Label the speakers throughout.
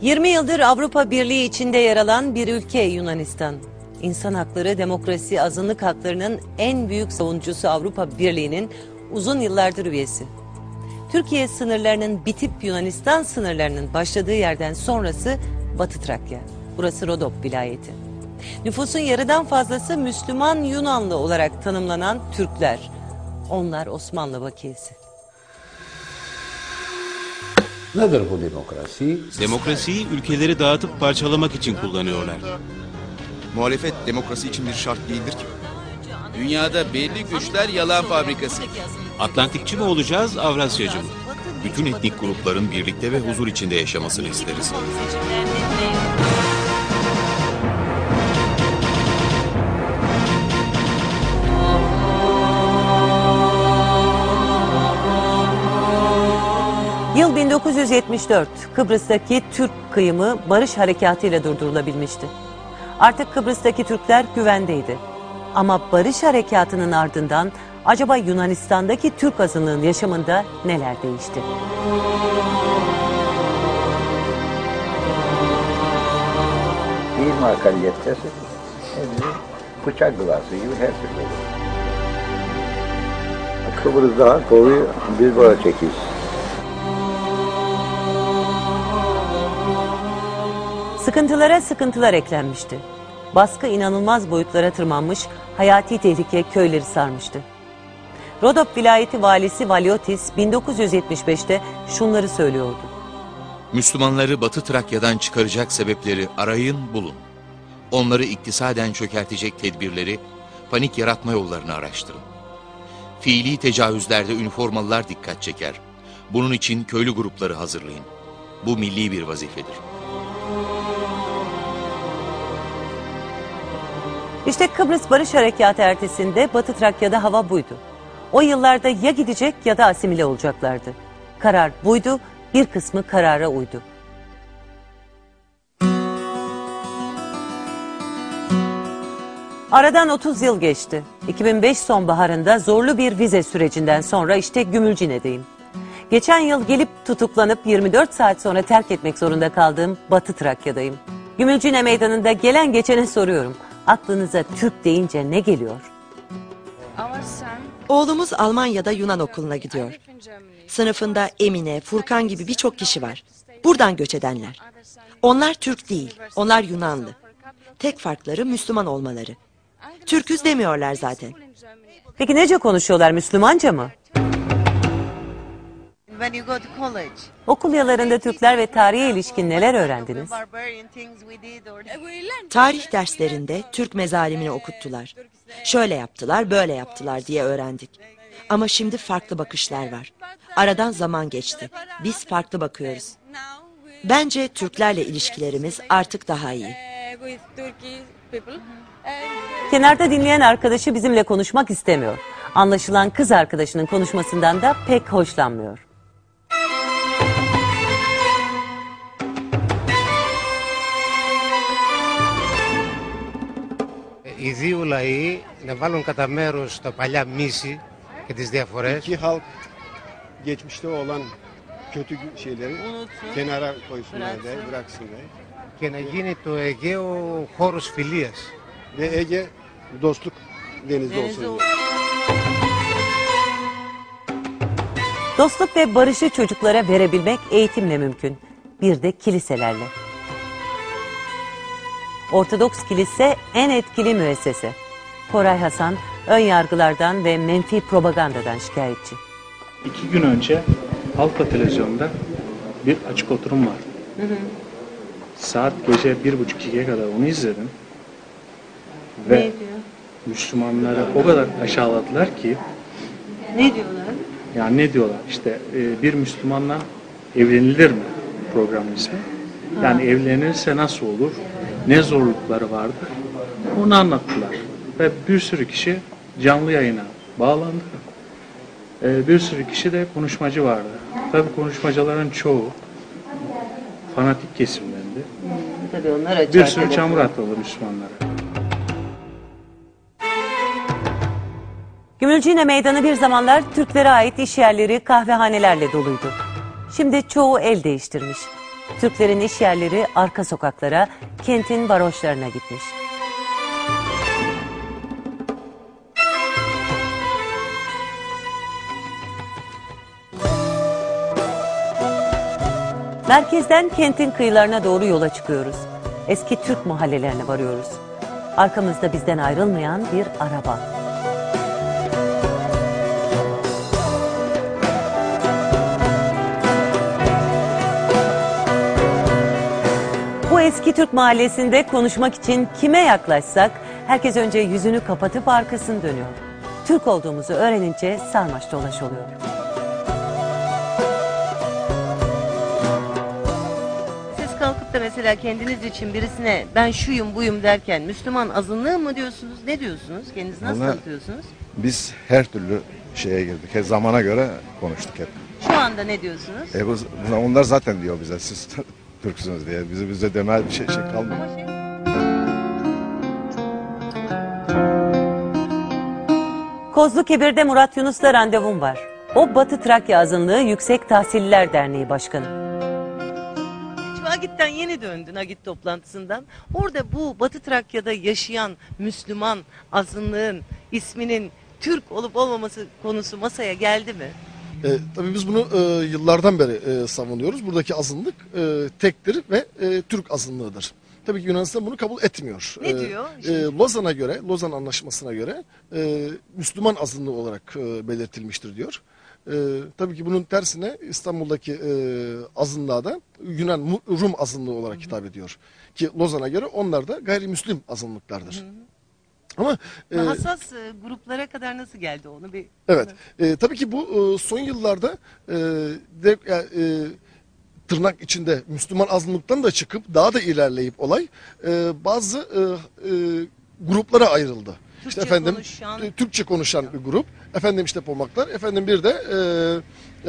Speaker 1: 20 yıldır Avrupa Birliği içinde yer alan bir ülke Yunanistan. İnsan hakları, demokrasi, azınlık haklarının en büyük savunucusu Avrupa Birliği'nin uzun yıllardır üyesi. Türkiye sınırlarının bitip Yunanistan sınırlarının başladığı yerden sonrası Batı Trakya. Burası Rodop vilayeti. Nüfusun yarıdan fazlası Müslüman Yunanlı olarak tanımlanan Türkler. Onlar Osmanlı bakiyesi.
Speaker 2: Nedir bu demokrasi?
Speaker 3: Demokrasiyi ülkeleri dağıtıp parçalamak için kullanıyorlar.
Speaker 4: Muhalefet demokrasi için bir şart değildir ki.
Speaker 5: Dünyada belli güçler yalan fabrikası.
Speaker 3: Atlantikçi mi olacağız, Avrasyacı mı?
Speaker 4: Bütün etnik grupların birlikte ve huzur içinde yaşamasını isteriz.
Speaker 1: 1974. Kıbrıs'taki Türk kıyımı barış harekatı ile durdurulabilmişti. Artık Kıbrıs'taki Türkler güvendeydi. Ama barış harekatının ardından acaba Yunanistan'daki Türk azınlığın yaşamında neler değişti?
Speaker 2: İyi makaliyettesin. Hepsi bıçak gılası gibi her türlü olur. Kıbrıs'ta koyu biz böyle çekiyiz.
Speaker 1: Sıkıntılara sıkıntılar eklenmişti. Baskı inanılmaz boyutlara tırmanmış, hayati tehlike köyleri sarmıştı. Rodop vilayeti valisi Valiotis 1975'te şunları söylüyordu.
Speaker 4: Müslümanları Batı Trakya'dan çıkaracak sebepleri arayın, bulun. Onları iktisaden çökertecek tedbirleri, panik yaratma yollarını araştırın. Fiili tecavüzlerde üniformalılar dikkat çeker. Bunun için köylü grupları hazırlayın. Bu milli bir vazifedir.
Speaker 1: İşte Kıbrıs Barış Harekatı ertesinde Batı Trakya'da hava buydu. O yıllarda ya gidecek ya da asimile olacaklardı. Karar buydu, bir kısmı karara uydu. Aradan 30 yıl geçti. 2005 sonbaharında zorlu bir vize sürecinden sonra işte Gümülcine'deyim. Geçen yıl gelip tutuklanıp 24 saat sonra terk etmek zorunda kaldığım Batı Trakya'dayım. Gümülcine Meydanı'nda gelen geçene soruyorum. Aklınıza Türk deyince ne geliyor?
Speaker 6: Oğlumuz Almanya'da Yunan okuluna gidiyor. Sınıfında Emine, Furkan gibi birçok kişi var. Buradan göç edenler. Onlar Türk değil, onlar Yunanlı. Tek farkları Müslüman olmaları. Türküz demiyorlar zaten.
Speaker 1: Peki nece konuşuyorlar Müslümanca mı?
Speaker 7: When you go to college,
Speaker 1: Okul yıllarında Türkler ve tarihe ilişkin neler öğrendiniz?
Speaker 6: Tarih derslerinde Türk mezalimini okuttular. Şöyle yaptılar, böyle yaptılar diye öğrendik. Ama şimdi farklı bakışlar var. Aradan zaman geçti. Biz farklı bakıyoruz. Bence Türklerle ilişkilerimiz artık daha iyi.
Speaker 1: Kenarda dinleyen arkadaşı bizimle konuşmak istemiyor. Anlaşılan kız arkadaşının konuşmasından da pek hoşlanmıyor.
Speaker 8: οι δύο λαοί να βάλουν κατά μέρο τα παλιά μίση και τις διαφορές
Speaker 9: İki halk geçmişte olan kötü şeyleri kenara koysunlar ve bıraksınlar.
Speaker 8: και να γίνει το Αιγαίο χώρος φιλίας.
Speaker 9: Ve Ege dostluk denizi olsun.
Speaker 1: Dostluk ve barışı çocuklara verebilmek eğitimle mümkün. Bir de kiliselerle. Ortodoks kilise en etkili müessese. Koray Hasan ön yargılardan ve menfi propagandadan şikayetçi.
Speaker 10: İki gün önce Alfa Televizyon'da bir açık oturum var. Saat gece bir buçuk ikiye kadar onu izledim. Ve Müslümanları o kadar aşağıladılar ki
Speaker 1: Ne diyorlar?
Speaker 10: yani ne diyorlar işte e, bir Müslümanla evlenilir mi programın ismi. Yani evlenirse nasıl olur? Ne zorlukları vardır? Onu anlattılar. Ve bir sürü kişi canlı yayına bağlandı. E, bir sürü kişi de konuşmacı vardı. Tabii konuşmacıların çoğu fanatik kesimlendi.
Speaker 1: Tabii onlar açar.
Speaker 10: Bir sürü çamur atıldı Müslümanlara.
Speaker 1: Gümülcine Meydanı bir zamanlar Türklere ait iş yerleri, kahvehanelerle doluydu. Şimdi çoğu el değiştirmiş. Türklerin iş yerleri arka sokaklara, kentin varoşlarına gitmiş. Merkezden kentin kıyılarına doğru yola çıkıyoruz. Eski Türk mahallelerine varıyoruz. Arkamızda bizden ayrılmayan bir araba. Eski Türk mahallesinde konuşmak için kime yaklaşsak herkes önce yüzünü kapatıp arkasını dönüyor. Türk olduğumuzu öğrenince sarmaş dolaş oluyor. Siz kalkıp da mesela kendiniz için birisine ben şuyum buyum derken Müslüman azınlığı mı diyorsunuz? Ne diyorsunuz? Kendinizi nasıl
Speaker 11: Vallahi-
Speaker 1: tanıtıyorsunuz?
Speaker 11: Biz her türlü şeye girdik. Her zamana göre konuştuk hep.
Speaker 1: Şu anda ne diyorsunuz?
Speaker 11: E bu, onlar zaten diyor bize siz Türksünüz diye. Bize bize demel bir şey, şey kalmıyor.
Speaker 1: Kozlu Kebir'de Murat Yunus'la randevum var. O Batı Trakya Azınlığı Yüksek Tahsiller Derneği Başkanı. Hiç Agit'ten yeni döndün Agit toplantısından. Orada bu Batı Trakya'da yaşayan Müslüman azınlığın isminin Türk olup olmaması konusu masaya geldi mi?
Speaker 12: E, tabii biz bunu e, yıllardan beri e, savunuyoruz. Buradaki azınlık e, tektir ve e, Türk azınlığıdır. Tabii ki Yunanistan bunu kabul etmiyor.
Speaker 1: Ne
Speaker 12: E,
Speaker 1: diyor?
Speaker 12: E, Lozan'a göre, Lozan Anlaşması'na göre e, Müslüman azınlığı olarak e, belirtilmiştir diyor. E, tabii ki bunun tersine İstanbul'daki e, azınlığa da Yunan Rum azınlığı olarak hitap ediyor. Ki Lozan'a göre onlar da gayrimüslim azınlıklardır. Ama e,
Speaker 1: Hassas e, gruplara kadar nasıl geldi onu bir
Speaker 12: Evet. E, tabii ki bu e, son yıllarda e, de, e, tırnak içinde Müslüman azınlıktan da çıkıp daha da ilerleyip olay e, bazı e, e, gruplara ayrıldı.
Speaker 1: Türkçe
Speaker 12: işte efendim
Speaker 1: konuşan-
Speaker 12: e, Türkçe konuşan bir grup. Efendim işte Pomaklar, efendim bir de e,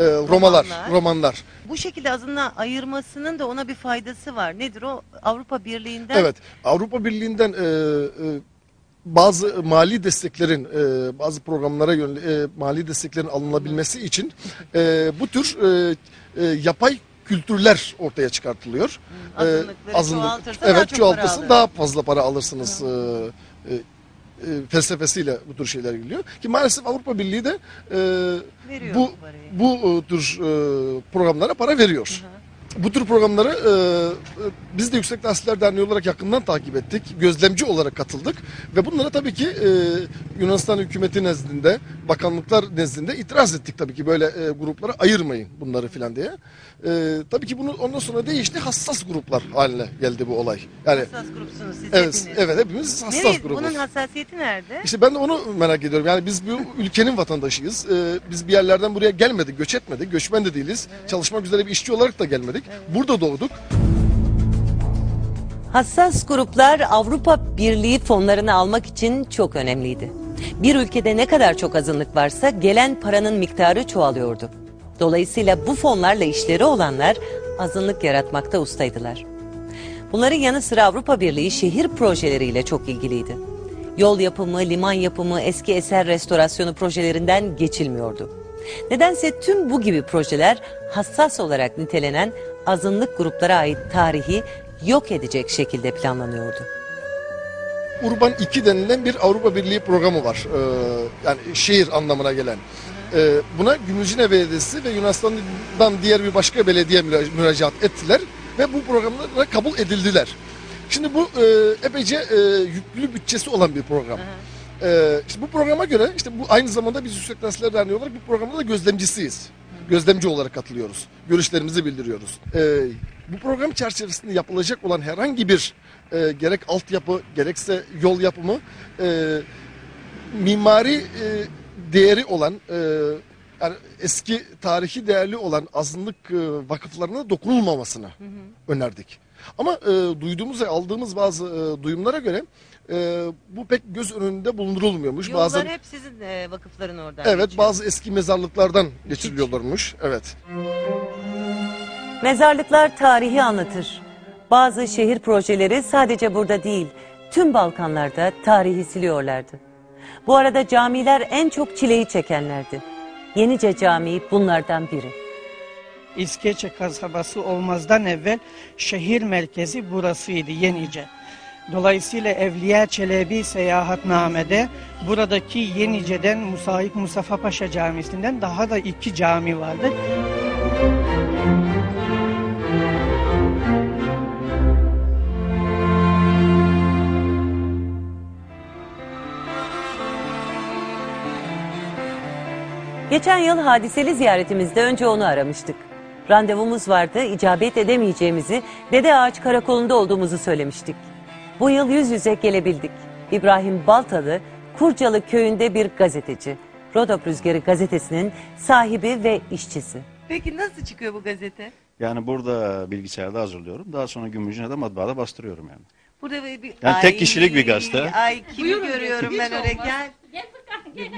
Speaker 12: e, Romalar,
Speaker 1: Romanlar.
Speaker 12: Romanlar.
Speaker 1: Bu şekilde azınlığa ayırmasının da ona bir faydası var. Nedir o? Avrupa Birliği'nden
Speaker 12: Evet. Avrupa Birliği'nden e, e, bazı mali desteklerin e, bazı programlara yönelik e, mali desteklerin alınabilmesi için e, bu tür e, e, yapay kültürler ortaya çıkartılıyor. E,
Speaker 1: azınlıkları çoğaltırsa daha
Speaker 12: evet
Speaker 1: çok para
Speaker 12: çoğaltırsın
Speaker 1: alır.
Speaker 12: daha fazla para alırsınız. E, e, e, felsefesiyle bu tür şeyler geliyor. Ki maalesef Avrupa Birliği de e,
Speaker 1: Veriyor
Speaker 12: bu
Speaker 1: bu parayı.
Speaker 12: bu e, tür e, programlara para veriyor. Bu tür programları e, e, biz de Yüksek Tahsiller Derneği olarak yakından takip ettik. Gözlemci olarak katıldık. Ve bunlara tabii ki e, Yunanistan hükümeti nezdinde, bakanlıklar nezdinde itiraz ettik tabii ki. Böyle e, gruplara ayırmayın bunları filan diye. E, tabii ki bunu ondan sonra değişti. Hassas gruplar haline geldi bu olay. Yani
Speaker 1: hassas grupsunuz siz
Speaker 12: evet,
Speaker 1: hepiniz.
Speaker 12: evet hepimiz hassas
Speaker 1: Nereye-
Speaker 12: grubuz.
Speaker 1: Bunun hassasiyeti nerede?
Speaker 12: İşte ben de onu merak ediyorum. Yani biz bu ülkenin vatandaşıyız. Ee, biz bir yerlerden buraya gelmedik, göç etmedik. Göçmen de değiliz. Çalışmak üzere bir işçi olarak da gelmedik. Burada doğduk.
Speaker 1: Hassas gruplar Avrupa Birliği fonlarını almak için çok önemliydi. Bir ülkede ne kadar çok azınlık varsa gelen paranın miktarı çoğalıyordu. Dolayısıyla bu fonlarla işleri olanlar azınlık yaratmakta ustaydılar. Bunların yanı sıra Avrupa Birliği şehir projeleriyle çok ilgiliydi. Yol yapımı, liman yapımı, eski eser restorasyonu projelerinden geçilmiyordu. Nedense tüm bu gibi projeler hassas olarak nitelenen azınlık gruplara ait tarihi yok edecek şekilde planlanıyordu.
Speaker 12: Urban 2 denilen bir Avrupa Birliği programı var. Ee, yani şehir anlamına gelen. Ee, buna Gümüşhane Belediyesi ve Yunanistan'dan diğer bir başka belediye müra- müracaat ettiler. Ve bu programlara kabul edildiler. Şimdi bu e, epeyce e, yüklü bütçesi olan bir program. Ee, işte bu programa göre işte bu aynı zamanda biz Yüksek Tahsiller Derneği olarak bu programda da gözlemcisiyiz. Gözlemci olarak katılıyoruz. Görüşlerimizi bildiriyoruz. Ee, bu program çerçevesinde yapılacak olan herhangi bir e, gerek altyapı gerekse yol yapımı e, mimari e, değeri olan e, yani eski tarihi değerli olan azınlık e, vakıflarına dokunulmamasını önerdik. Ama e, duyduğumuz ve aldığımız bazı e, duyumlara göre e, bu pek göz önünde bulundurulmuyormuş.
Speaker 1: Yollar
Speaker 12: Bazen
Speaker 1: hep sizin e, vakıfların oradan
Speaker 12: evet
Speaker 1: geçiyor.
Speaker 12: bazı eski mezarlıklardan geçiriliyorlarmış. Evet.
Speaker 1: Mezarlıklar tarihi anlatır. Bazı şehir projeleri sadece burada değil, tüm Balkanlarda tarihi siliyorlardı. Bu arada camiler en çok çileyi çekenlerdi. Yenice Camii bunlardan biri.
Speaker 13: İskeçe kasabası olmazdan evvel şehir merkezi burasıydı Yenice. Dolayısıyla Evliya Çelebi seyahatnamede buradaki Yenice'den Musahip Mustafa Paşa Camisi'nden daha da iki cami vardır.
Speaker 1: Geçen yıl hadiseli ziyaretimizde önce onu aramıştık. Randevumuz vardı, icabet edemeyeceğimizi, Dede Ağaç Karakolu'nda olduğumuzu söylemiştik. Bu yıl yüz yüze gelebildik. İbrahim Baltalı, Kurcalı köyünde bir gazeteci. Rodop Rüzgarı gazetesinin sahibi ve işçisi.
Speaker 7: Peki nasıl çıkıyor bu gazete?
Speaker 14: Yani burada bilgisayarda hazırlıyorum. Daha sonra Gümrücüne de matbaada bastırıyorum yani.
Speaker 7: Burada bir, bir-
Speaker 14: Yani tek kişilik bir gazete.
Speaker 7: Ay kimi
Speaker 15: Buyurun,
Speaker 7: görüyorum ben öyle gel.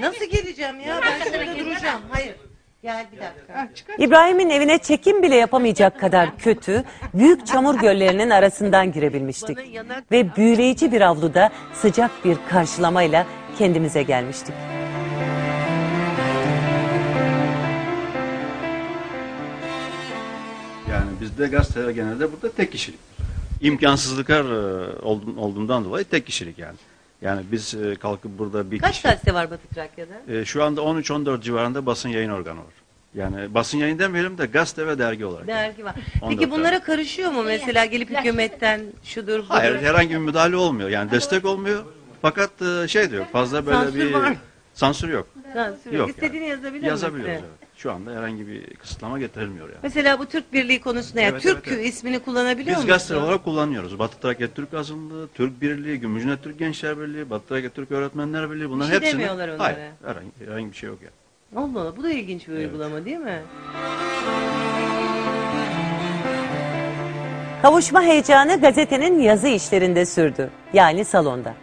Speaker 7: Nasıl geleceğim ya? Ben şurada duracağım. Hayır. Gel bir dakika.
Speaker 1: İbrahim'in evine çekim bile yapamayacak kadar kötü, büyük çamur göllerinin arasından girebilmiştik. Ve büyüleyici bir avluda sıcak bir karşılamayla kendimize gelmiştik.
Speaker 14: Yani bizde gazeteler genelde burada tek kişilik. İmkansızlıklar e, olduğun- olduğundan dolayı tek kişilik yani. Yani biz e, kalkıp burada bir
Speaker 1: Kaç
Speaker 14: kişi...
Speaker 1: gazete var Batı Trakya'da?
Speaker 14: E, şu anda 13-14 civarında basın yayın organı var. Yani basın yayın demeyelim de gazete ve dergi olarak.
Speaker 7: Dergi var.
Speaker 14: 14
Speaker 7: Peki bunlara karışıyor mu mesela gelip hükümetten şudur budur?
Speaker 14: Hayır herhangi bir müdahale olmuyor. Yani destek olmuyor. Fakat e, şey diyor fazla böyle
Speaker 7: Sansür
Speaker 14: bir
Speaker 7: var mı?
Speaker 14: sansür yok.
Speaker 7: Sansür yok.
Speaker 14: Yok
Speaker 7: İstediğini yazabilir
Speaker 14: Yazabiliyoruz
Speaker 7: misin?
Speaker 14: evet. Şu anda herhangi bir kısıtlama getirilmiyor yani.
Speaker 7: Mesela bu Türk Birliği konusunda ya
Speaker 14: Evet,
Speaker 7: Türk
Speaker 14: evet, evet.
Speaker 7: ismini kullanabiliyor
Speaker 14: Biz
Speaker 7: musun?
Speaker 14: gazete olarak kullanıyoruz. Batı Trakya Türk Azınlığı, Türk Birliği, Gümrücüne Türk Gençler Birliği, Batı Trakya Türk Öğretmenler Birliği bunların
Speaker 7: şey
Speaker 14: hepsini...
Speaker 7: demiyorlar onlara.
Speaker 14: Hayır, herhangi, herhangi bir şey yok yani.
Speaker 7: Allah Allah bu da ilginç bir uygulama değil mi?
Speaker 1: Kavuşma heyecanı gazetenin yazı işlerinde sürdü. Yani salonda.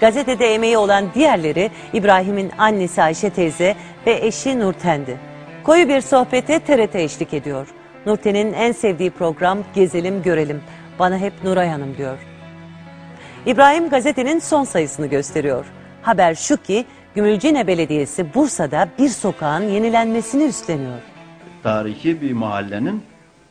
Speaker 1: Gazetede emeği olan diğerleri İbrahim'in annesi Ayşe teyze ve eşi Nurten'di. Koyu bir sohbete TRT eşlik ediyor. Nurten'in en sevdiği program Gezelim Görelim. Bana hep Nuray Hanım diyor. İbrahim gazetenin son sayısını gösteriyor. Haber şu ki Gümülcine Belediyesi Bursa'da bir sokağın yenilenmesini üstleniyor.
Speaker 14: Tarihi bir mahallenin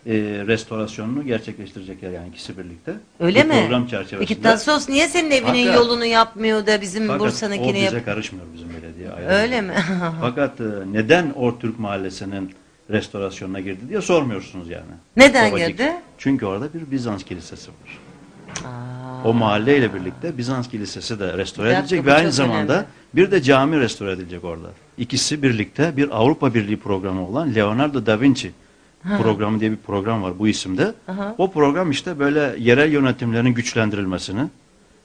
Speaker 14: e, restorasyonunu gerçekleştirecekler yani ikisi birlikte.
Speaker 7: Öyle
Speaker 14: Bu
Speaker 7: mi?
Speaker 14: Program çerçevesinde.
Speaker 7: Peki Tassos niye senin evinin
Speaker 14: Fakat-
Speaker 7: yolunu yapmıyor da bizim
Speaker 14: Fakat
Speaker 7: Bursa'nınkini
Speaker 14: o
Speaker 7: yap?
Speaker 14: bize karışmıyor bizim belediye. Ayrı.
Speaker 7: Öyle mi?
Speaker 14: Fakat e, neden Ortürk Mahallesi'nin restorasyonuna girdi diye sormuyorsunuz yani.
Speaker 7: Neden
Speaker 14: Babacık.
Speaker 7: girdi?
Speaker 14: Çünkü orada bir Bizans kilisesi var. O mahalleyle birlikte Bizans kilisesi de restore
Speaker 7: Bir
Speaker 14: edilecek ve aynı zamanda
Speaker 7: önemli.
Speaker 14: bir de cami restore edilecek orada. İkisi birlikte bir Avrupa Birliği programı olan Leonardo da Vinci programı diye bir program var bu isimde.
Speaker 7: Aha.
Speaker 14: O program işte böyle yerel yönetimlerin güçlendirilmesini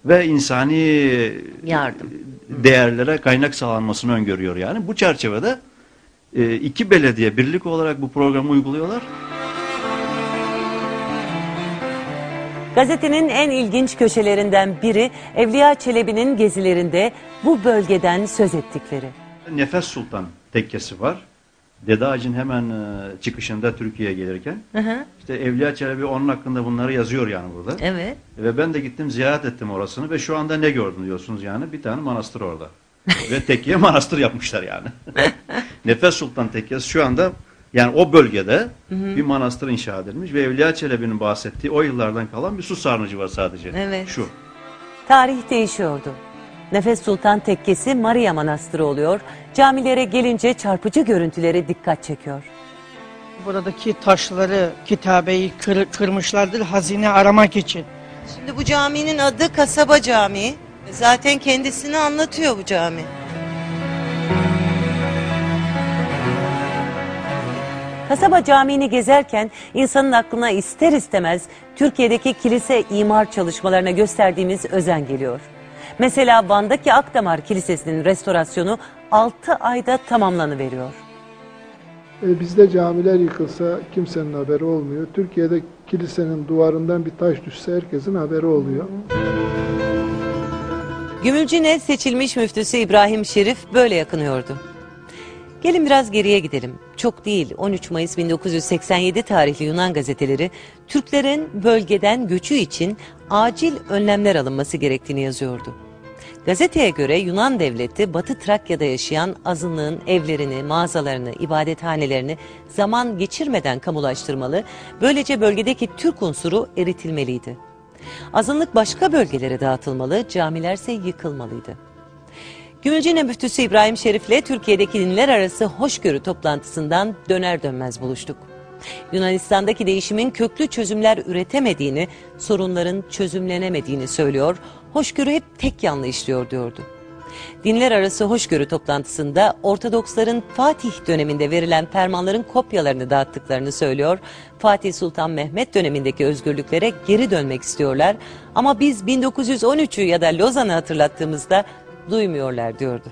Speaker 14: ve insani
Speaker 7: Yardım.
Speaker 14: değerlere kaynak sağlanmasını öngörüyor yani. Bu çerçevede e, iki belediye birlik olarak bu programı uyguluyorlar.
Speaker 1: Gazetenin en ilginç köşelerinden biri Evliya Çelebi'nin gezilerinde bu bölgeden söz ettikleri.
Speaker 14: Nefes Sultan tekkesi var. Dede Ağacı'nın hemen e, çıkışında Türkiye'ye gelirken.
Speaker 7: Hı hı.
Speaker 14: İşte Evliya Çelebi onun hakkında bunları yazıyor yani burada.
Speaker 7: Evet.
Speaker 14: Ve ben de gittim ziyaret ettim orasını ve şu anda ne gördüm diyorsunuz yani bir tane manastır orada. ve tekkiye manastır yapmışlar yani. Nefes Sultan Tekkesi şu anda yani o bölgede
Speaker 7: Hı hı.
Speaker 14: bir manastır inşa edilmiş ve Evliya Çelebi'nin bahsettiği o yıllardan kalan bir su sarnıcı var sadece.
Speaker 1: Evet.
Speaker 14: Şu.
Speaker 1: Tarih değişiyordu. Nefes Sultan Tekkesi Maria Manastırı oluyor. Camilere gelince çarpıcı görüntüleri dikkat çekiyor.
Speaker 13: Buradaki taşları, kitabeyi kır- kırmışlardır hazine aramak için.
Speaker 7: Şimdi bu caminin adı Kasaba Camii. Zaten kendisini anlatıyor bu cami.
Speaker 1: Kasaba Camii'ni gezerken insanın aklına ister istemez Türkiye'deki kilise imar çalışmalarına gösterdiğimiz özen geliyor. Mesela Van'daki Akdamar Kilisesi'nin restorasyonu 6 ayda tamamlanıveriyor.
Speaker 16: E, bizde camiler yıkılsa kimsenin haberi olmuyor. Türkiye'de kilisenin duvarından bir taş düşse herkesin haberi oluyor.
Speaker 1: Gümülcine seçilmiş müftüsü İbrahim Şerif böyle yakınıyordu. Gelin biraz geriye gidelim. Çok değil 13 Mayıs 1987 tarihli Yunan gazeteleri Türklerin bölgeden göçü için acil önlemler alınması gerektiğini yazıyordu. Gazeteye göre Yunan devleti Batı Trakya'da yaşayan azınlığın evlerini, mağazalarını, ibadethanelerini zaman geçirmeden kamulaştırmalı, böylece bölgedeki Türk unsuru eritilmeliydi. Azınlık başka bölgelere dağıtılmalı, camilerse yıkılmalıydı. Gümülcine müftüsü İbrahim Şerif'le Türkiye'deki dinler arası hoşgörü toplantısından döner dönmez buluştuk. Yunanistan'daki değişimin köklü çözümler üretemediğini, sorunların çözümlenemediğini söylüyor, hoşgörü hep tek yanlı işliyor diyordu. Dinler arası hoşgörü toplantısında Ortodoksların Fatih döneminde verilen fermanların kopyalarını dağıttıklarını söylüyor. Fatih Sultan Mehmet dönemindeki özgürlüklere geri dönmek istiyorlar ama biz 1913'ü ya da Lozan'ı hatırlattığımızda duymuyorlar diyordu.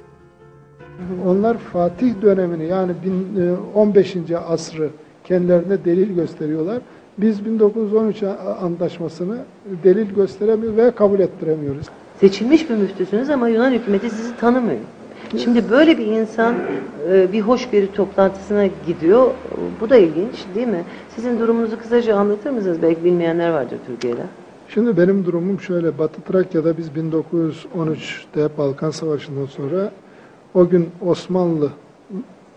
Speaker 16: Onlar Fatih dönemini yani bin- e, 15. asrı kendilerine delil gösteriyorlar. Biz 1913 a- antlaşmasını delil gösteremiyor ve kabul ettiremiyoruz.
Speaker 7: Seçilmiş bir müftüsünüz ama Yunan hükümeti sizi tanımıyor. Şimdi böyle bir insan e, bir hoşgörü toplantısına gidiyor. Bu da ilginç değil mi? Sizin durumunuzu kısaca anlatır mısınız? Belki bilmeyenler vardır Türkiye'de.
Speaker 16: Şimdi benim durumum şöyle. Batı Trakya'da biz 1913'te Balkan Savaşı'ndan sonra o gün Osmanlı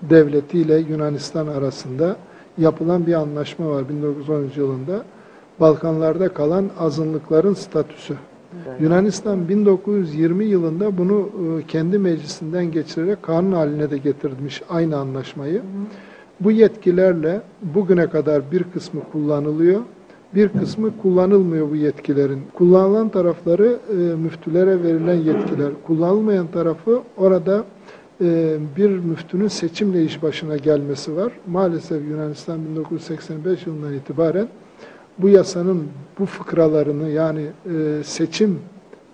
Speaker 16: Devleti ile Yunanistan arasında yapılan bir anlaşma var 1913 yılında. Balkanlarda kalan azınlıkların statüsü. Yunanistan 1920 yılında bunu e, kendi meclisinden geçirerek kanun haline de getirmiş aynı anlaşmayı. Bu yetkilerle bugüne kadar bir kısmı kullanılıyor, bir kısmı kullanılmıyor bu yetkilerin. Kullanılan tarafları e, müftülere verilen yetkiler, kullanılmayan tarafı orada bir müftünün seçimle iş başına gelmesi var. Maalesef Yunanistan 1985 yılından itibaren bu yasanın bu fıkralarını yani e, seçim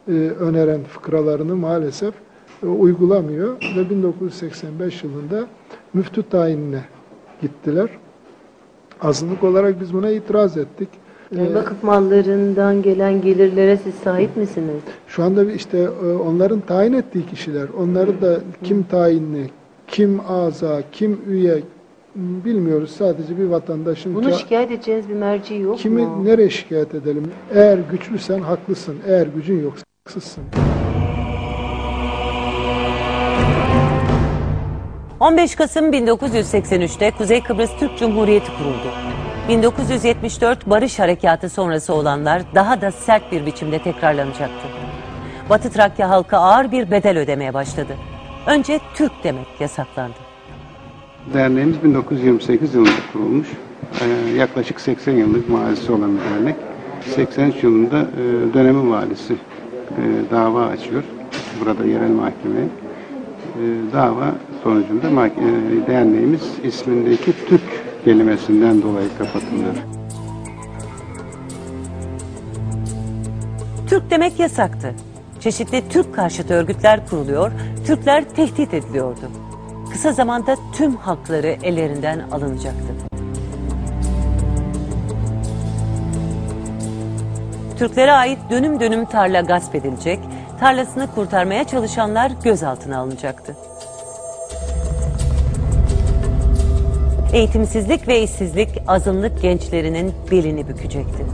Speaker 16: e, öneren fıkralarını maalesef e, uygulamıyor ve 1985 yılında müftü tayinine gittiler. Azınlık olarak biz buna itiraz ettik. E,
Speaker 7: vakıf mallarından gelen gelirlere siz sahip misiniz?
Speaker 16: şu anda işte e, onların tayin ettiği kişiler, onları da kim tayinli, kim aza, kim üye bilmiyoruz. Sadece bir vatandaşın
Speaker 7: Bunu
Speaker 16: ka-
Speaker 7: şikayet edeceğiniz bir merci yok
Speaker 16: kimi
Speaker 7: mu?
Speaker 16: nereye şikayet edelim? Eğer güçlüsen haklısın, eğer gücün yoksa haksızsın.
Speaker 1: 15 Kasım 1983'te Kuzey Kıbrıs Türk Cumhuriyeti kuruldu. 1974 Barış Harekatı sonrası olanlar daha da sert bir biçimde tekrarlanacaktı. Batı Trakya halkı ağır bir bedel ödemeye başladı. Önce Türk demek yasaklandı.
Speaker 9: Derneğimiz 1928 yılında kurulmuş. Ee, yaklaşık 80 yıllık valisi olan bir dernek. 83 yılında e, dönemin valisi e, dava açıyor. Burada yerel mahkemeye. Dava sonucunda e, derneğimiz ismindeki Türk kelimesinden dolayı kapatılıyor.
Speaker 1: Türk demek yasaktı. Çeşitli Türk karşıtı örgütler kuruluyor, Türkler tehdit ediliyordu. Kısa zamanda tüm hakları ellerinden alınacaktı. Türklere ait dönüm dönüm tarla gasp edilecek, tarlasını kurtarmaya çalışanlar gözaltına alınacaktı. Eğitimsizlik ve işsizlik azınlık gençlerinin belini bükecekti.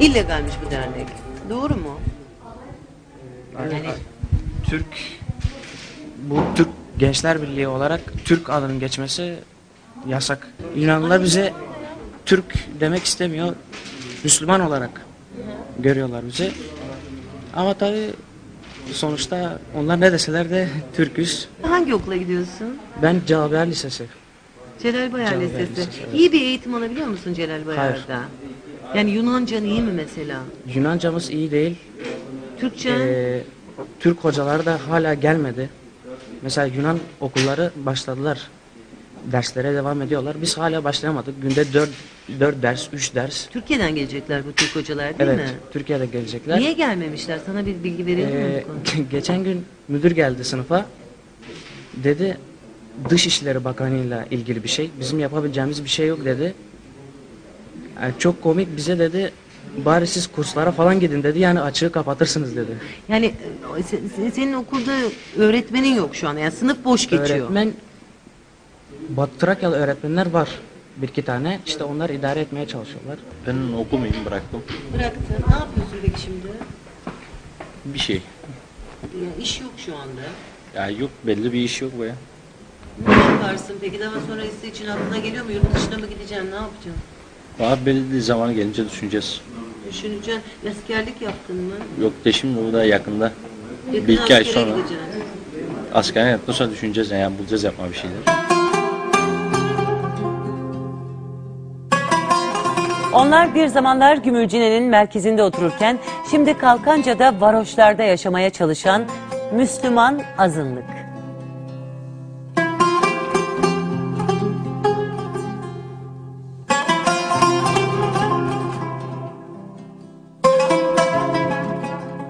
Speaker 7: İllegalmiş bu dernek. Doğru mu?
Speaker 15: Yani Türk bu Türk Gençler Birliği olarak Türk adının geçmesi yasak. Yunanlılar bize Türk demek istemiyor. Müslüman olarak görüyorlar bizi. Ama tabi sonuçta onlar ne deseler de Türküz.
Speaker 7: Hangi okula gidiyorsun?
Speaker 15: Ben Cevabiyar Lisesi.
Speaker 7: Celal Bayar
Speaker 15: Celal
Speaker 7: Lisesi.
Speaker 15: Lisesi, evet.
Speaker 7: İyi bir eğitim alabiliyor musun Celal Bayar'da? Yani Yunancan iyi mi mesela?
Speaker 15: Yunancamız iyi değil.
Speaker 7: Türkçe?
Speaker 15: Ee, Türk hocaları da hala gelmedi. Mesela Yunan okulları başladılar. Derslere devam ediyorlar. Biz hala başlayamadık. Günde 4, 4 ders, 3 ders.
Speaker 7: Türkiye'den gelecekler bu Türk hocalar değil
Speaker 15: evet,
Speaker 7: mi?
Speaker 15: Türkiye'de gelecekler.
Speaker 7: Niye gelmemişler? Sana bir bilgi verelim mi
Speaker 15: Ee,
Speaker 7: konuda?
Speaker 15: geçen gün müdür geldi sınıfa. Dedi Dışişleri Bakanı'yla ilgili bir şey. Bizim yapabileceğimiz bir şey yok dedi. Yani çok komik bize dedi bari siz kurslara falan gidin dedi yani açığı kapatırsınız dedi.
Speaker 7: Yani e, se- se- senin okulda öğretmenin yok şu an. Yani sınıf boş geçiyor.
Speaker 15: Öğretmen Batı Trakyalı öğretmenler var bir iki tane. İşte onlar idare etmeye çalışıyorlar.
Speaker 17: Ben okumayayım bıraktım.
Speaker 7: Bıraktın. Ne yapıyorsun peki şimdi?
Speaker 18: Bir şey.
Speaker 7: Ya iş yok şu anda.
Speaker 18: Ya yok belli bir iş yok bu ya.
Speaker 7: Ne yaparsın peki daha sonrası için aklına geliyor mu? Yurt dışına mı gideceksin? Ne yapacaksın?
Speaker 18: Daha belli zamanı gelince düşüneceğiz.
Speaker 7: Düşüneceksin. Askerlik yaptın mı?
Speaker 18: Yok de şimdi bu da yakında.
Speaker 7: Yakın
Speaker 18: bir iki ay sonra.
Speaker 7: gideceksin.
Speaker 18: Askerden yaptıktan sonra düşüneceğiz yani, yani bulacağız yapma bir şeyler.
Speaker 7: Onlar bir zamanlar Gümülcine'nin merkezinde otururken şimdi Kalkanca'da varoşlarda yaşamaya çalışan Müslüman azınlık.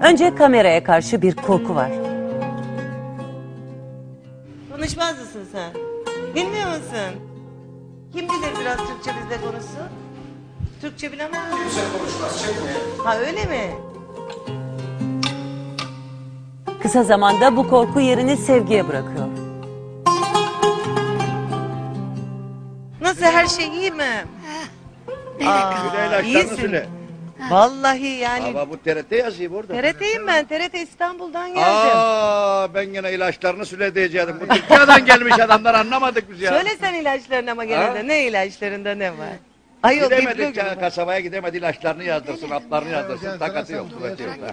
Speaker 7: Önce kameraya karşı bir korku var. Konuşmaz mısın sen? Bilmiyor musun? Kim bilir biraz Türkçe bizle konuşsun? Türkçe bilemez misin? Kimse konuşmaz, Ha öyle mi? Kısa zamanda bu korku yerini sevgiye bırakıyor. Nasıl her şey iyi mi? Aa, iyisin.
Speaker 2: süle.
Speaker 7: Vallahi yani
Speaker 2: Ama bu TRT yazıyor burada.
Speaker 7: TRT'yim ben. TRT İstanbul'dan geldim.
Speaker 2: Aa ben gene ilaçlarını süle diyecektim. Bu Türkiye'den gelmiş adamlar anlamadık biz ya.
Speaker 7: Söyle sen ilaçlarını ama gene
Speaker 2: Ha?
Speaker 7: de. Ne ilaçlarında ne var? Ayol
Speaker 2: Gidemedik
Speaker 7: biblio
Speaker 2: kasabaya gidemedi ilaçlarını yazdırsın, haplarını yazdırsın, takatı yok, kuvveti yok. ha.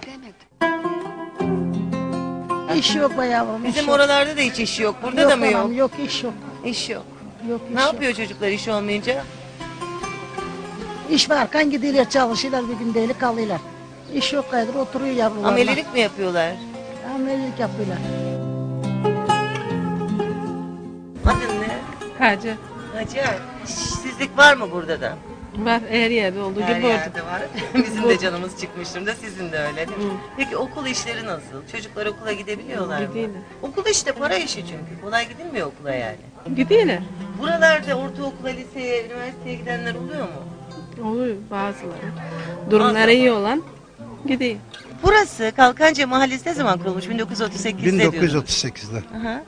Speaker 19: İş yok be yavrum.
Speaker 7: Bizim
Speaker 19: yok.
Speaker 7: oralarda da hiç iş yok. Burada
Speaker 19: Yok
Speaker 7: da mı yok?
Speaker 19: anam, Yok iş yok.
Speaker 7: İş yok.
Speaker 19: Yok iş
Speaker 7: Ne
Speaker 19: yok.
Speaker 7: yapıyor çocuklar iş olmayınca?
Speaker 19: İş varken gidiyorlar çalışıyorlar bir gün değil kalıyorlar. İş yok gayrı oturuyor yavrularla.
Speaker 7: Amelilik mi yapıyorlar?
Speaker 19: Amelilik yapıyorlar.
Speaker 7: Adın ne?
Speaker 20: Hacı.
Speaker 7: Hacer. İşsizlik var mı burada da?
Speaker 20: Var her yerde olduğu
Speaker 7: Her
Speaker 20: gibi orada.
Speaker 7: yerde var. Bizim de canımız çıkmıştır da sizin de öyle değil mi? Peki okul işleri nasıl? Çocuklar okula gidebiliyorlar mı?
Speaker 20: Gidiyorlar.
Speaker 7: Okul işte para işi çünkü. Kolay gidilmiyor okula yani.
Speaker 20: Gidiyorlar.
Speaker 7: Buralarda ortaokula, liseye, üniversiteye gidenler oluyor mu?
Speaker 20: Oluyor bazıları. Durumları iyi olan gidiyor.
Speaker 7: Burası Kalkanca Mahallesi ne zaman kurulmuş? 1938'de diyordunuz.
Speaker 21: 1938'de.
Speaker 7: Aha.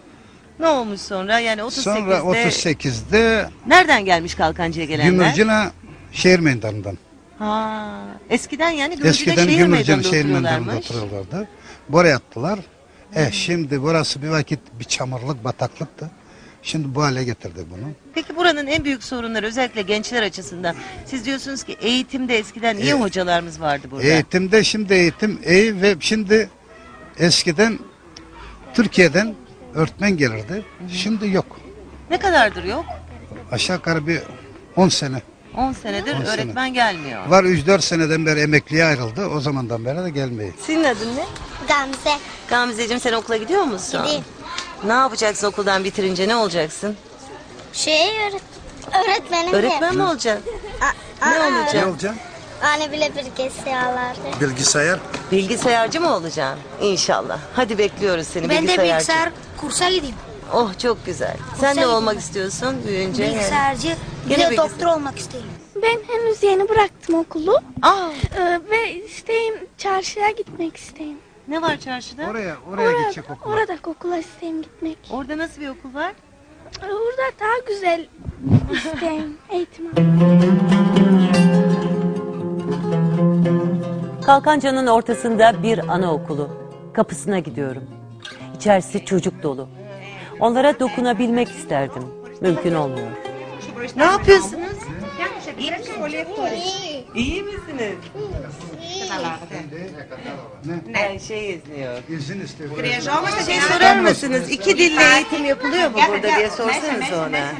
Speaker 7: Ne olmuş sonra? Yani 38'de...
Speaker 21: Sonra 38'de
Speaker 7: Nereden gelmiş Kalkanca'ya gelenler?
Speaker 21: Gümürcine şehir meydanından.
Speaker 7: Ha. Eskiden yani Gümülcine
Speaker 21: Eskiden
Speaker 7: şehir meydanında
Speaker 21: şehir meydanında oturuyorlardı. Buraya attılar. E şimdi burası bir vakit bir çamurluk, bataklıktı. Şimdi bu hale getirdi bunu.
Speaker 7: Peki buranın en büyük sorunları özellikle gençler açısından siz diyorsunuz ki eğitimde eskiden iyi
Speaker 21: E-
Speaker 7: hocalarımız vardı burada.
Speaker 21: Eğitimde şimdi eğitim iyi ve şimdi eskiden Türkiye'den öğretmen gelirdi. Şimdi yok.
Speaker 7: Ne kadardır yok?
Speaker 21: Aşağı yukarı bir 10 sene.
Speaker 7: 10 senedir
Speaker 21: 10 sene.
Speaker 7: öğretmen gelmiyor.
Speaker 21: Var 3-4 seneden beri emekliye ayrıldı. O zamandan beri de gelmiyor.
Speaker 7: Senin adın ne?
Speaker 22: Gamze.
Speaker 7: Gamzeciğim sen okula gidiyor musun?
Speaker 22: Gideyim.
Speaker 7: Ne yapacaksın okuldan bitirince ne olacaksın?
Speaker 22: Şey öğret öğretmenim.
Speaker 7: Öğretmen mi olacaksın?
Speaker 22: A-
Speaker 7: Ne olacaksın?
Speaker 21: Ne olacaksın?
Speaker 22: Hani bile bir bilgisayarlarda.
Speaker 21: Bilgisayar.
Speaker 7: Bilgisayarcı mı olacaksın? İnşallah. Hadi bekliyoruz seni
Speaker 22: Ben de
Speaker 7: bilgisayarcı.
Speaker 22: bilgisayar kursa gideyim.
Speaker 7: Oh çok güzel. Sen ne olmak istiyorsun büyüyünce? yani?
Speaker 22: Bilgisayarcı. Bir
Speaker 7: Gene
Speaker 22: de doktor olmak isterim.
Speaker 23: Ben henüz yeni bıraktım okulu.
Speaker 7: Aa.
Speaker 23: Ee, ve isteğim çarşıya gitmek isteğim.
Speaker 7: Ne var çarşıda?
Speaker 21: Oraya,
Speaker 23: oraya gidecek okula. Orada okula isteğim gitmek.
Speaker 7: Orada nasıl bir okul var?
Speaker 23: Orada daha güzel isteğim eğitim
Speaker 7: Kalkanca'nın ortasında bir anaokulu. Kapısına gidiyorum. İçerisi çocuk dolu. Onlara dokunabilmek isterdim. Mümkün olmuyor. Ne yapıyorsunuz? İyi misiniz? Ne? Ben şey izliyorum.
Speaker 21: İzin istiyorum.
Speaker 7: Bir şey sorar mısınız? İki dille eğitim yapılıyor mu burada diye sorsanız ona.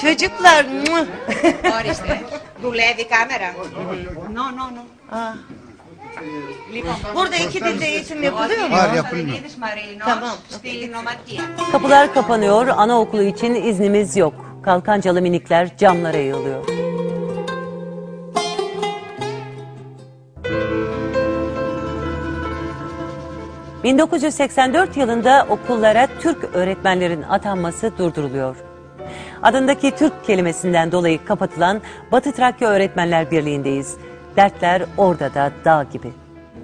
Speaker 7: Çocuklar mı?
Speaker 24: Var işte. Bu levi kamera.
Speaker 7: No no no. Ah. Burada iki dilde eğitim yapılıyor mu?
Speaker 21: Var yapılmıyor.
Speaker 7: Tamam. Kapılar kapanıyor, anaokulu için iznimiz yok. Kalkancalı minikler camlara yığılıyor. ...1984 yılında okullara Türk öğretmenlerin atanması durduruluyor. Adındaki Türk kelimesinden dolayı kapatılan Batı Trakya Öğretmenler Birliği'ndeyiz. Dertler orada da dağ gibi.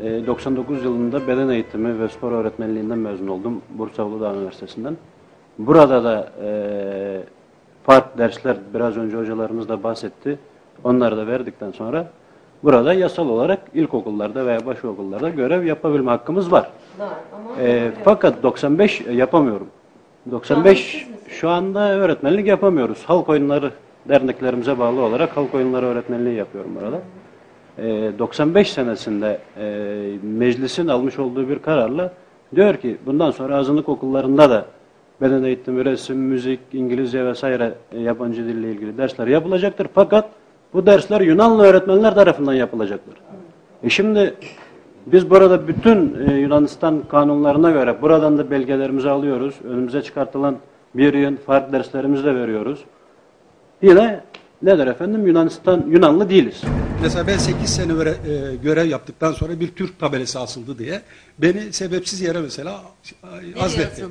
Speaker 25: E, 99 yılında beden eğitimi ve spor öğretmenliğinden mezun oldum Bursa Uludağ Üniversitesi'nden. Burada da e, farklı dersler biraz önce hocalarımız da bahsetti. Onları da verdikten sonra burada yasal olarak ilkokullarda veya başokullarda görev yapabilme hakkımız var. E, fakat 95 yapamıyorum. 95 şu anda öğretmenlik yapamıyoruz. Halk oyunları derneklerimize bağlı olarak halk oyunları öğretmenliği yapıyorum burada. E, 95 senesinde e, meclisin almış olduğu bir kararla diyor ki bundan sonra azınlık okullarında da beden eğitimi, resim, müzik, İngilizce vesaire e, yabancı dille ilgili dersler yapılacaktır. Fakat bu dersler Yunanlı öğretmenler tarafından yapılacaktır. E şimdi biz burada bütün e, Yunanistan kanunlarına göre buradan da belgelerimizi alıyoruz. Önümüze çıkartılan bir yıl farklı derslerimizi de veriyoruz. Yine nedir efendim Yunanistan Yunanlı değiliz.
Speaker 26: Mesela ben 8 sene öre- e, görev yaptıktan sonra bir Türk tabelası asıldı diye beni sebepsiz yere mesela azletti.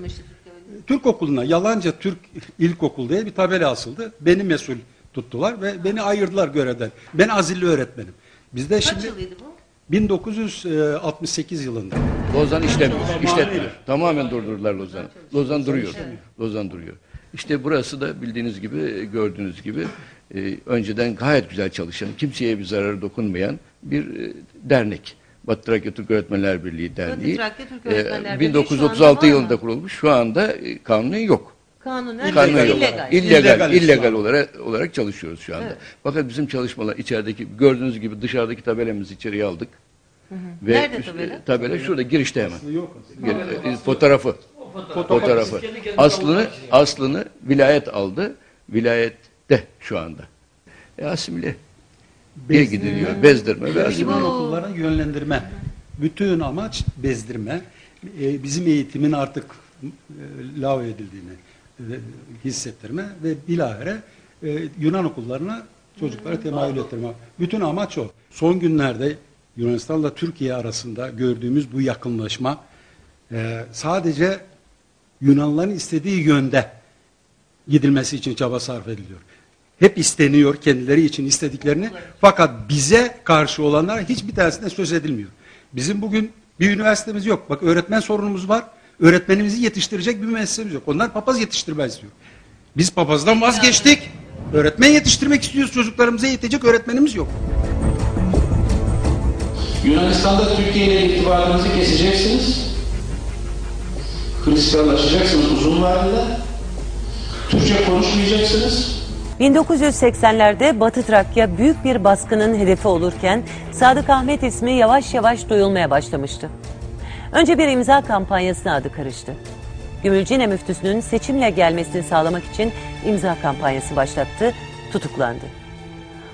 Speaker 26: Türk okuluna Yalanca Türk İlkokul diye bir tabela asıldı. Beni mesul tuttular ve beni ayırdılar görevden. Ben azilli öğretmenim. Bizde şimdi
Speaker 1: yılıydı bu?
Speaker 26: 1968 yılında.
Speaker 27: Lozan işlemiyor, işletmiyor. Tamamen durdurdular Lozan'ı. Lozan duruyor. Lozan duruyor. İşte burası da bildiğiniz gibi, gördüğünüz gibi e, önceden gayet güzel çalışan, kimseye bir zararı dokunmayan bir e, dernek. Batı Trakya Türk Öğretmenler Birliği Derneği.
Speaker 1: Trakya Türk
Speaker 27: E,
Speaker 1: Öğretmenler Birliği şu
Speaker 27: 1936
Speaker 1: anda var mı?
Speaker 27: yılında kurulmuş. Şu anda e, kanunu yok.
Speaker 1: Kanunen
Speaker 27: Kanun yok.
Speaker 1: illegal.
Speaker 27: İllegal,
Speaker 26: İllegal
Speaker 27: illegal, olarak, olarak çalışıyoruz şu anda.
Speaker 1: Evet.
Speaker 27: Fakat bizim çalışmalar içerideki gördüğünüz gibi dışarıdaki tabelamızı içeriye aldık. Ve
Speaker 1: Nerede
Speaker 27: üst-
Speaker 1: tabela?
Speaker 27: Tabela şurada girişte hemen.
Speaker 26: Yok.
Speaker 27: Gel- e, fotoğrafı. Fotoğrafı. Aslını aslını vilayet aldı. Vilayette şu anda. E, asimile. Bir gidiliyor. Bezdirme ve asimile.
Speaker 26: Yunan okullarını yönlendirme. Bütün amaç bezdirme. E, bizim eğitimin artık e, lav edildiğini hissettirme ve bilahare e, Yunan okullarına çocuklara temayül ettirme. Bütün amaç o. Son günlerde Yunanistan'la Türkiye arasında gördüğümüz bu yakınlaşma e, sadece Yunanlıların istediği yönde gidilmesi için çaba sarf ediliyor. Hep isteniyor kendileri için istediklerini fakat bize karşı olanlar hiçbir tanesinden söz edilmiyor. Bizim bugün bir üniversitemiz yok. Bak öğretmen sorunumuz var. Öğretmenimizi yetiştirecek bir müessesemiz yok. Onlar papaz yetiştirmez istiyor. Biz papazdan vazgeçtik. Öğretmen yetiştirmek istiyoruz. Çocuklarımıza yetecek öğretmenimiz yok.
Speaker 28: Yunanistan'da Türkiye ile irtibatınızı keseceksiniz. Hristiyanlaşacaksınız uzun vadede. Türkçe konuşmayacaksınız.
Speaker 1: 1980'lerde Batı Trakya büyük bir baskının hedefi olurken Sadık Ahmet ismi yavaş yavaş duyulmaya başlamıştı. Önce bir imza kampanyasına adı karıştı. Gümülcine müftüsünün seçimle gelmesini sağlamak için imza kampanyası başlattı, tutuklandı.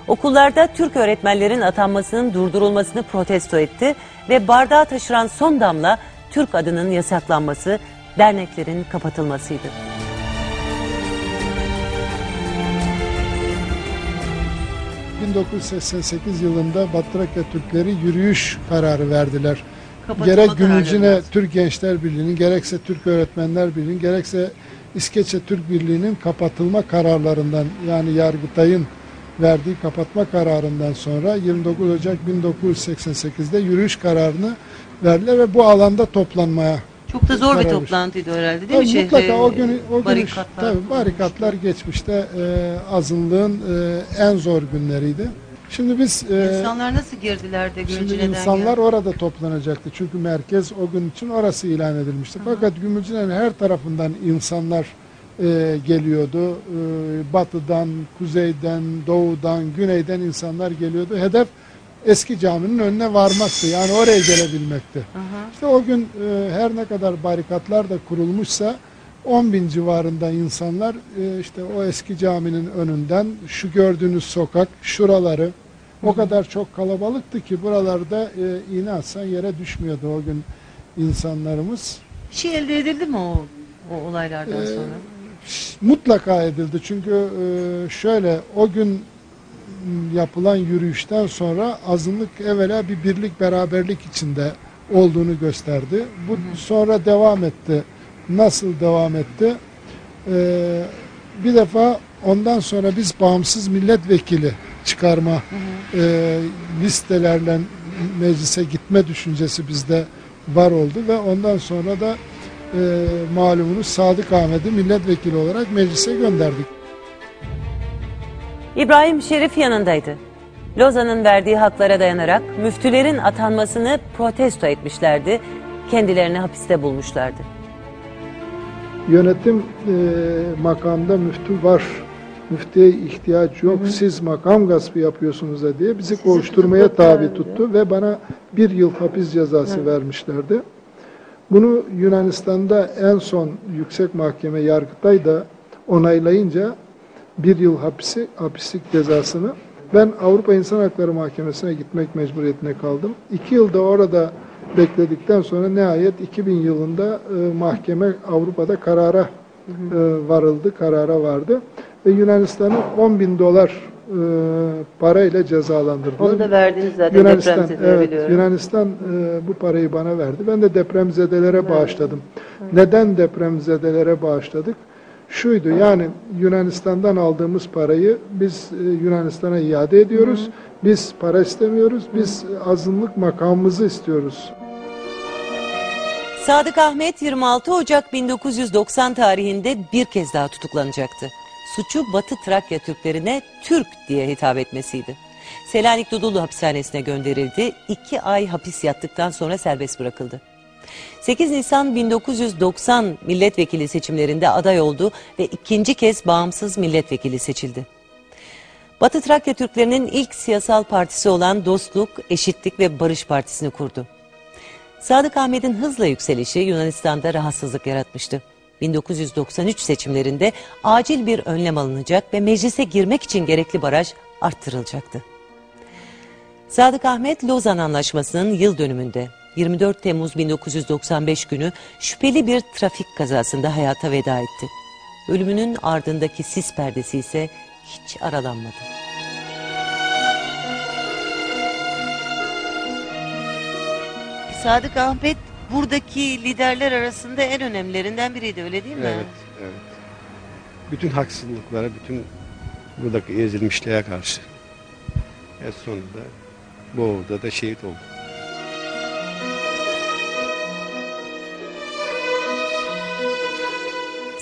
Speaker 1: Okullarda Türk öğretmenlerin atanmasının durdurulmasını protesto etti ve bardağı taşıran son damla Türk adının yasaklanması, derneklerin kapatılmasıydı.
Speaker 16: ...1988 yılında Batı Trakya Türkleri yürüyüş kararı verdiler.
Speaker 1: Kapatılma
Speaker 16: Gerek Gümülcine. Türk Gençler Birliği'nin, gerekse Türk Öğretmenler Birliği'nin, gerekse İskeçe Türk Birliği'nin kapatılma kararlarından... ...yani Yargıtay'ın verdiği kapatma kararından sonra 29 Ocak 1988'de yürüyüş kararını verdiler ve bu alanda toplanmaya
Speaker 1: Çok da zor bir toplantıydı herhalde değil
Speaker 16: Tabii
Speaker 1: mi? Şehre,
Speaker 16: mutlaka o gün o gün
Speaker 1: barikatlar.
Speaker 16: tabii barikatlar geçmişte e, azınlığın e, en zor günleriydi. Şimdi biz e,
Speaker 1: İnsanlar nasıl girdiler de
Speaker 16: şimdi
Speaker 1: Gümülcine'den
Speaker 16: insanlar
Speaker 1: geldi?
Speaker 16: orada toplanacaktı. Çünkü merkez o gün için orası ilan edilmişti. Fakat Gümülcine'nin her tarafından insanlar e, geliyordu. E, batıdan, kuzeyden, doğudan, güneyden insanlar geliyordu. Hedef eski caminin önüne varmaktı. Yani oraya gelebilmekti. İşte o gün e, her ne kadar barikatlar da kurulmuşsa 10 bin civarında insanlar e, işte o eski caminin önünden şu gördüğünüz sokak, şuraları o kadar çok kalabalıktı ki buralarda e, iğne atsan yere düşmüyordu o gün insanlarımız.
Speaker 1: Bir şey elde edildi mi o, o olaylardan
Speaker 16: Ee,
Speaker 1: sonra?
Speaker 16: Mutlaka edildi çünkü e, şöyle o gün yapılan yürüyüşten sonra azınlık evvela bir birlik beraberlik içinde olduğunu gösterdi. Bu sonra devam etti. Nasıl devam etti? Ee, bir defa ondan sonra biz bağımsız milletvekili çıkarma e, listelerle meclise gitme düşüncesi bizde var oldu ve ondan sonra da e, malumunuz Sadık Ahmet'i milletvekili olarak meclise gönderdik.
Speaker 1: İbrahim Şerif yanındaydı. Lozan'ın verdiği haklara dayanarak müftülerin atanmasını protesto etmişlerdi. Kendilerini hapiste bulmuşlardı.
Speaker 16: Yönetim e, makamda müftü var. Müftüye ihtiyaç yok. Siz makam gaspı yapıyorsunuz da diye bizi kovuşturmaya tabi tuttu ve bana bir yıl hapis cezası vermişlerdi. Bunu Yunanistan'da en son yüksek mahkeme Yargıtay da onaylayınca bir yıl hapisi, hapislik cezasını ben Avrupa İnsan Hakları Mahkemesi'ne gitmek mecburiyetine kaldım. İki yılda orada bekledikten sonra nihayet 2000 yılında e, mahkeme Avrupa'da karara e, varıldı, karara vardı. Ve Yunanistan'ı 10 bin dolar e, parayla cezalandırdılar.
Speaker 7: Onu da verdiniz zaten
Speaker 16: Yunanistan, evet,
Speaker 7: biliyorum.
Speaker 16: Yunanistan e, bu parayı bana verdi. Ben de depremzedelere bağışladım. Neden depremzedelere bağışladık? Şuydu yani Yunanistan'dan aldığımız parayı biz e, Yunanistan'a iade ediyoruz. Biz para istemiyoruz. Biz azınlık makamımızı istiyoruz.
Speaker 1: Sadık Ahmet 26 Ocak 1990 tarihinde bir kez daha tutuklanacaktı. Suçu Batı Trakya Türklerine Türk diye hitap etmesiydi. Selanik Dudullu hapishanesine gönderildi. İki ay hapis yattıktan sonra serbest bırakıldı. 8 Nisan 1990 milletvekili seçimlerinde aday oldu ve ikinci kez bağımsız milletvekili seçildi. Batı Trakya Türklerinin ilk siyasal partisi olan Dostluk, Eşitlik ve Barış Partisi'ni kurdu. Sadık Ahmet'in hızla yükselişi Yunanistan'da rahatsızlık yaratmıştı. 1993 seçimlerinde acil bir önlem alınacak ve meclise girmek için gerekli baraj arttırılacaktı. Sadık Ahmet Lozan Anlaşması'nın yıl dönümünde 24 Temmuz 1995 günü şüpheli bir trafik kazasında hayata veda etti. Ölümünün ardındaki sis perdesi ise hiç aralanmadı. Sadık Ahmet buradaki liderler arasında en önemlilerinden biriydi öyle değil mi?
Speaker 9: Evet, evet. Bütün haksızlıklara, bütün buradaki ezilmişliğe karşı. En sonunda bu da şehit oldu.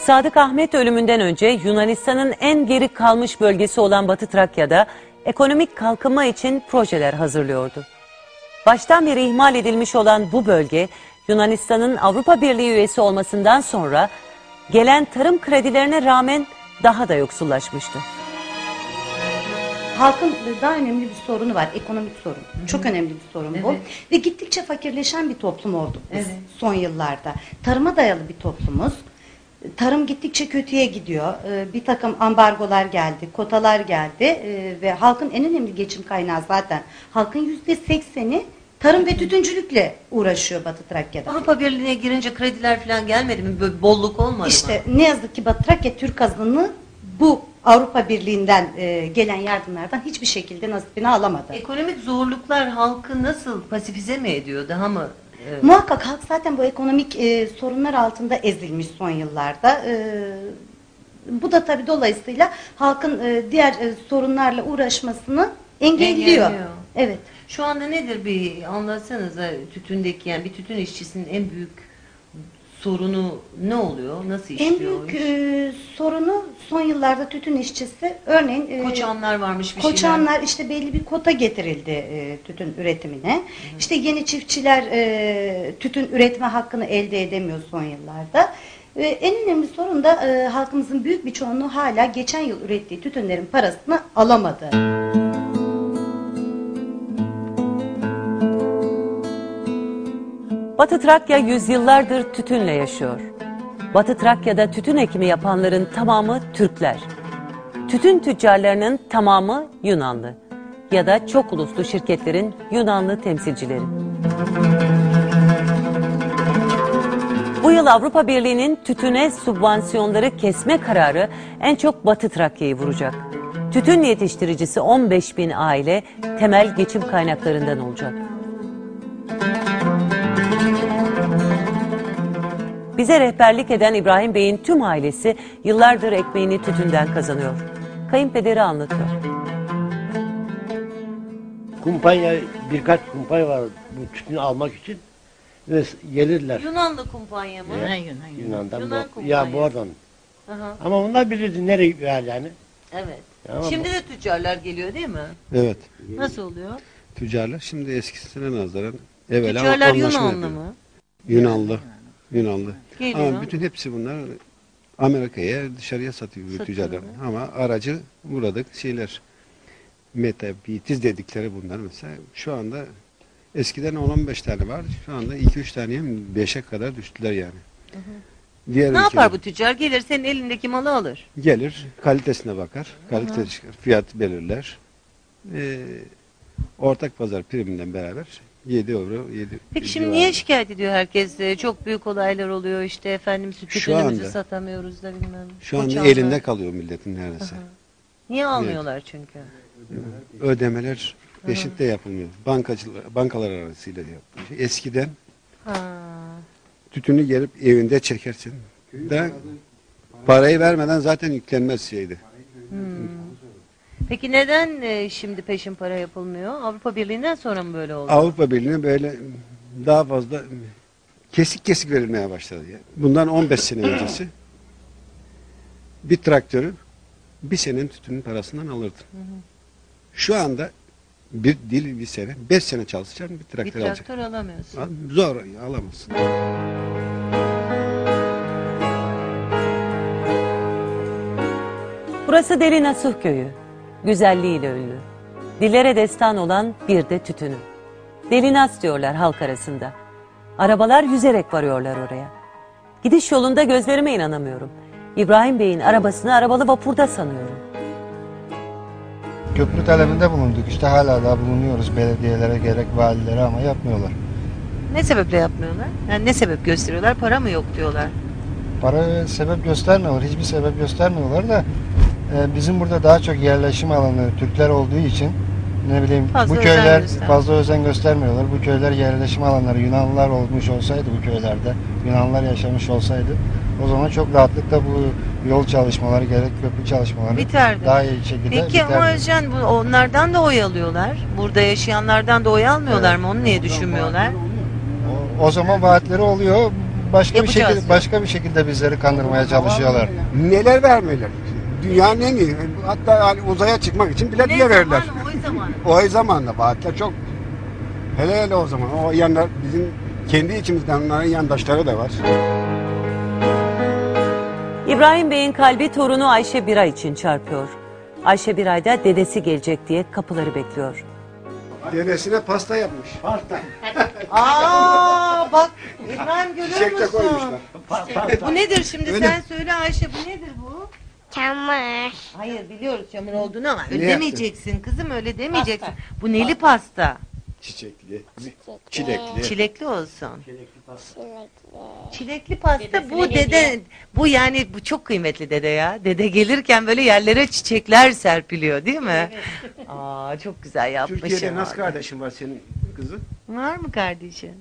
Speaker 1: Sadık Ahmet ölümünden önce Yunanistan'ın en geri kalmış bölgesi olan Batı Trakya'da ekonomik kalkınma için projeler hazırlıyordu. Baştan beri ihmal edilmiş olan bu bölge Yunanistan'ın Avrupa Birliği üyesi olmasından sonra gelen tarım kredilerine rağmen daha da yoksullaşmıştı.
Speaker 29: Halkın daha önemli bir sorunu var, ekonomik sorun. Çok önemli bir sorun bu.
Speaker 7: Evet.
Speaker 29: Ve gittikçe fakirleşen bir toplum olduk biz
Speaker 7: Evet.
Speaker 29: son yıllarda. Tarıma dayalı bir toplumuz. Tarım gittikçe kötüye gidiyor. Ee, Bir takım ambargolar geldi, kotalar geldi Ee, ve halkın en önemli geçim kaynağı zaten. Halkın yüzde sekseni tarım ve tütüncülükle uğraşıyor Batı Trakya'da.
Speaker 7: Avrupa Birliği'ne girince krediler falan gelmedi mi? Böyle bolluk olmadı
Speaker 29: İşte
Speaker 7: mı?
Speaker 29: ne yazık ki Batı Trakya Türk azınlığı bu Avrupa Birliği'nden e, gelen yardımlardan hiçbir şekilde nasibini alamadı.
Speaker 7: Ekonomik zorluklar halkı nasıl pasifize mi ediyor? Daha mı? E,
Speaker 29: Muhakkak halk zaten bu ekonomik e, sorunlar altında ezilmiş son yıllarda. E, bu da tabii dolayısıyla halkın e, diğer e, sorunlarla uğraşmasını engelliyor.
Speaker 7: Engelliyor.
Speaker 29: Evet.
Speaker 7: Şu anda nedir bir anlatsanıza tütündeki yani bir tütün işçisinin en büyük sorunu ne oluyor? Nasıl işliyor?
Speaker 29: En büyük e, sorunu son yıllarda tütün işçisi örneğin e,
Speaker 7: Koçanlar varmış bir şeyler.
Speaker 29: Koçanlar işte belli bir kota getirildi e, tütün üretimine. İşte yeni çiftçiler e, tütün üretme hakkını elde edemiyor son yıllarda. E, en önemli sorun da e, halkımızın büyük bir çoğunluğu hala geçen yıl ürettiği tütünlerin parasını alamadı.
Speaker 1: Batı Trakya yüzyıllardır tütünle yaşıyor. Batı Trakya'da tütün ekimi yapanların tamamı Türkler. Tütün tüccarlarının tamamı Yunanlı ya da çok uluslu şirketlerin Yunanlı temsilcileri. Bu yıl Avrupa Birliği'nin tütüne subvansiyonları kesme kararı en çok Batı Trakya'yı vuracak. Tütün yetiştiricisi 15 bin aile temel geçim kaynaklarından olacak. Bize rehberlik eden İbrahim Bey'in tüm ailesi yıllardır ekmeğini tütünden kazanıyor. Kayınpederi anlatıyor.
Speaker 30: Kumpanya birkaç kumpanya var bu tütünü almak için ve gelirler.
Speaker 7: Yunanlı kumpanya mı?
Speaker 30: Ya, Yunan'dan
Speaker 7: Yunan
Speaker 30: bu,
Speaker 7: kumpanya.
Speaker 30: ya bu oradan.
Speaker 7: Aha.
Speaker 30: Ama onlar bilirdi nereye vereceğini.
Speaker 7: Evet.
Speaker 9: Ama
Speaker 7: Şimdi de tüccarlar geliyor değil mi?
Speaker 9: Evet.
Speaker 7: Nasıl oluyor?
Speaker 9: Tüccarlar şimdi eskisine nazaran evvela
Speaker 7: Tüccarlar
Speaker 9: anlaşma
Speaker 7: Yunanlı
Speaker 9: yapıyor.
Speaker 7: mı?
Speaker 9: Yunanlı. Yunanlı.
Speaker 7: Geliyor.
Speaker 9: Ama bütün hepsi bunlar Amerika'ya dışarıya satıyor tüccarlar. Ama aracı burada şeyler metabitiz dedikleri bunlar mesela şu anda eskiden 10-15 tane var. Şu anda 2-3 taneye 5'e kadar düştüler yani. Diğer
Speaker 7: Ne
Speaker 9: ülkeler-
Speaker 7: yapar bu tüccar? Gelir senin elindeki malı alır.
Speaker 9: Gelir, kalitesine bakar, kalite çıkar, fiyat belirler. Ee, ortak pazar priminden beraber 7 euro, 7
Speaker 7: Peki şimdi niye şikayet ediyor herkes? Ee, Çok büyük olaylar oluyor işte efendim süt
Speaker 9: Şu
Speaker 7: tütünümüzü
Speaker 9: anda-
Speaker 7: satamıyoruz da bilmem.
Speaker 9: Şu
Speaker 7: Boşanma.
Speaker 9: elinde kalıyor milletin neredeyse.
Speaker 7: Niye almıyorlar çünkü?
Speaker 9: Ödemeler peşinde yapılmıyor. Bankacılar, bankalar arasıyla yapılıyor. Eskiden
Speaker 7: Ha.
Speaker 9: tütünü gelip evinde çekersin. Da parayı vermeden zaten yüklenmez şeydi.
Speaker 7: Peki neden e, şimdi peşin para yapılmıyor? Avrupa Birliği'nden sonra mı böyle oldu?
Speaker 9: Avrupa Birliği'ne böyle daha fazla kesik kesik verilmeye başladı. ya. Bundan 15 sene öncesi bir traktörü bir senenin tütünün parasından alırdın. Şu anda bir dil bir sene, beş sene çalışacaksın bir
Speaker 7: Bir
Speaker 9: traktör alacaksın.
Speaker 7: traktör alamıyorsun.
Speaker 9: Al- Zor alamazsın.
Speaker 7: Burası Deli Nasuh Köyü. Güzelliğiyle ünlü. Dillere destan olan bir de tütünü. Deli Nas diyorlar halk arasında. Arabalar yüzerek varıyorlar oraya. Gidiş yolunda gözlerime inanamıyorum. İbrahim Bey'in arabasını arabalı vapurda sanıyorum.
Speaker 31: Köprü talebinde bulunduk. İşte hala da bulunuyoruz belediyelere gerek valilere ama yapmıyorlar.
Speaker 7: Ne sebeple yapmıyorlar? Yani ne sebep gösteriyorlar? Para mı yok diyorlar.
Speaker 31: Para sebep göstermiyorlar. Hiçbir sebep göstermiyorlar da bizim burada daha çok yerleşim alanı Türkler olduğu için ne bileyim
Speaker 7: Fazla
Speaker 31: bu
Speaker 7: özen
Speaker 31: köyler
Speaker 7: göstermiyor.
Speaker 31: fazla özen göstermiyorlar. Bu köyler yerleşim alanları Yunanlılar olmuş olsaydı bu köylerde Yunanlılar yaşamış olsaydı o zaman çok rahatlıkla bu yol çalışmaları gerek köprü çalışmaları
Speaker 7: Biterdi.
Speaker 31: daha iyi şekilde
Speaker 7: Peki
Speaker 31: biterdi.
Speaker 7: ama Özcan bu, onlardan da oy alıyorlar. Burada yaşayanlardan da oy almıyorlar mı? Onu niye düşünmüyorlar?
Speaker 31: O zaman vaatleri oluyor. Başka bir
Speaker 7: Yapacağız
Speaker 31: şekilde başka bir şekilde bizleri kandırmaya çalışıyorlar.
Speaker 1: Neler vermeler? Dünyanın en iyi. Hatta hani uzaya çıkmak için bile bile verirler.
Speaker 7: Oy zamanı.
Speaker 1: O zamanında vaatler çok. Hele hele o zaman. O yanlar bizim kendi içimizden onların yandaşları da var.
Speaker 7: İbrahim Bey'in kalbi torunu Ayşe Biray için çarpıyor. Ayşe Biray da dedesi gelecek diye kapıları bekliyor.
Speaker 1: Dedesine pasta yapmış. Pasta.
Speaker 7: Aa bak İbrahim görüyor
Speaker 1: Çiçek de
Speaker 7: musun?
Speaker 1: koymuşlar.
Speaker 7: Bu nedir şimdi
Speaker 1: Öyle.
Speaker 7: sen söyle Ayşe bu nedir
Speaker 22: Çamur.
Speaker 7: Hayır biliyoruz çamur olduğunu ama öyle
Speaker 1: Ne
Speaker 7: demeyeceksin kızım öyle demeyeceksin. Bu neli pasta?
Speaker 1: Çiçekli, çilekli.
Speaker 7: Çilekli olsun. Çilekli pasta bu dede bu yani bu çok kıymetli dede ya. Dede gelirken böyle yerlere çiçekler serpiliyor değil mi? Aa çok güzel yapmışsın.
Speaker 1: Türkiye'de nasıl kardeşin var senin kızı?
Speaker 7: Var mı kardeşin?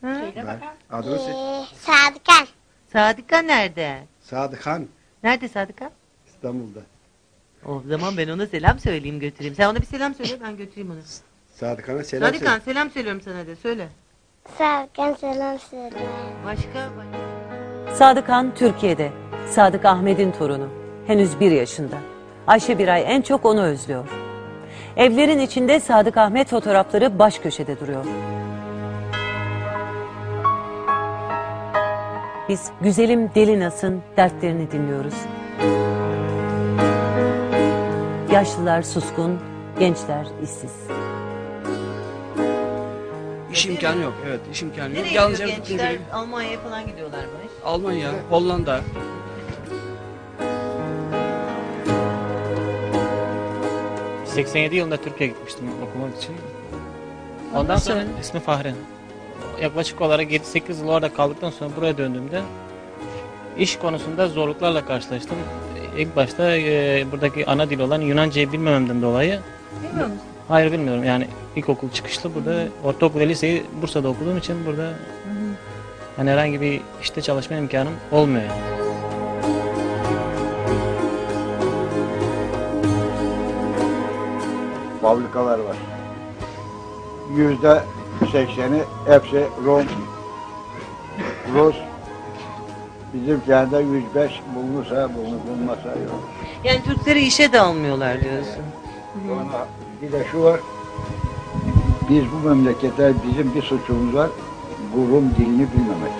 Speaker 7: Ha?
Speaker 1: Var. Adını
Speaker 22: Ee,
Speaker 1: söyle.
Speaker 22: Sadıkan.
Speaker 7: Sadıka nerede?
Speaker 1: Sadıkhan
Speaker 7: Nerede Sadıka?
Speaker 1: İstanbul'da.
Speaker 7: O zaman ben ona selam söyleyeyim götüreyim. Sen ona bir selam söyle ben götüreyim onu.
Speaker 1: Sadıkhan'a selam
Speaker 7: Sadıkan
Speaker 1: söyle.
Speaker 7: selam söylüyorum sana de söyle.
Speaker 22: Sadıkan selam söyle.
Speaker 7: Başka? Sadıkan Türkiye'de. Sadık Ahmet'in torunu. Henüz bir yaşında. Ayşe Biray en çok onu özlüyor. Evlerin içinde Sadık Ahmet fotoğrafları baş köşede duruyor. Biz güzelim Deli Nas'ın dertlerini dinliyoruz. Yaşlılar suskun, gençler işsiz.
Speaker 2: İş imkanı yok. Evet, iş imkanı yok.
Speaker 7: Nereye
Speaker 2: Yalnız
Speaker 7: gidiyor gençler?
Speaker 2: gibi
Speaker 7: Almanya'ya falan gidiyorlarmış.
Speaker 2: Almanya, Hollanda.
Speaker 17: Hı. 87 yılında Türkiye'ye gitmiştim okumak için. Ondan
Speaker 7: Nasıl?
Speaker 17: sonra ismi Fahri. Yaklaşık olarak 7-8 yıl orada kaldıktan sonra buraya döndüğümde iş konusunda zorluklarla karşılaştım. İlk başta e, buradaki ana dil olan Yunanca'yı bilmememden dolayı
Speaker 7: Bilmiyor musun?
Speaker 17: Hayır bilmiyorum yani ilkokul çıkışlı burada ortaokul ve liseyi Bursa'da okuduğum için burada hani herhangi bir işte çalışma imkanım olmuyor. yani.
Speaker 32: fabrikalar var. Yüzde sekseni hepsi Rom, Rus,
Speaker 2: Bizim köyde 105 bulunursa bulunur, bulunmasa yok.
Speaker 1: Yani Türkleri işe de almıyorlar diyorsun.
Speaker 2: Sonra bir de şu var. Biz bu memlekette bizim bir suçumuz var. Bu Rum dilini bilmemek.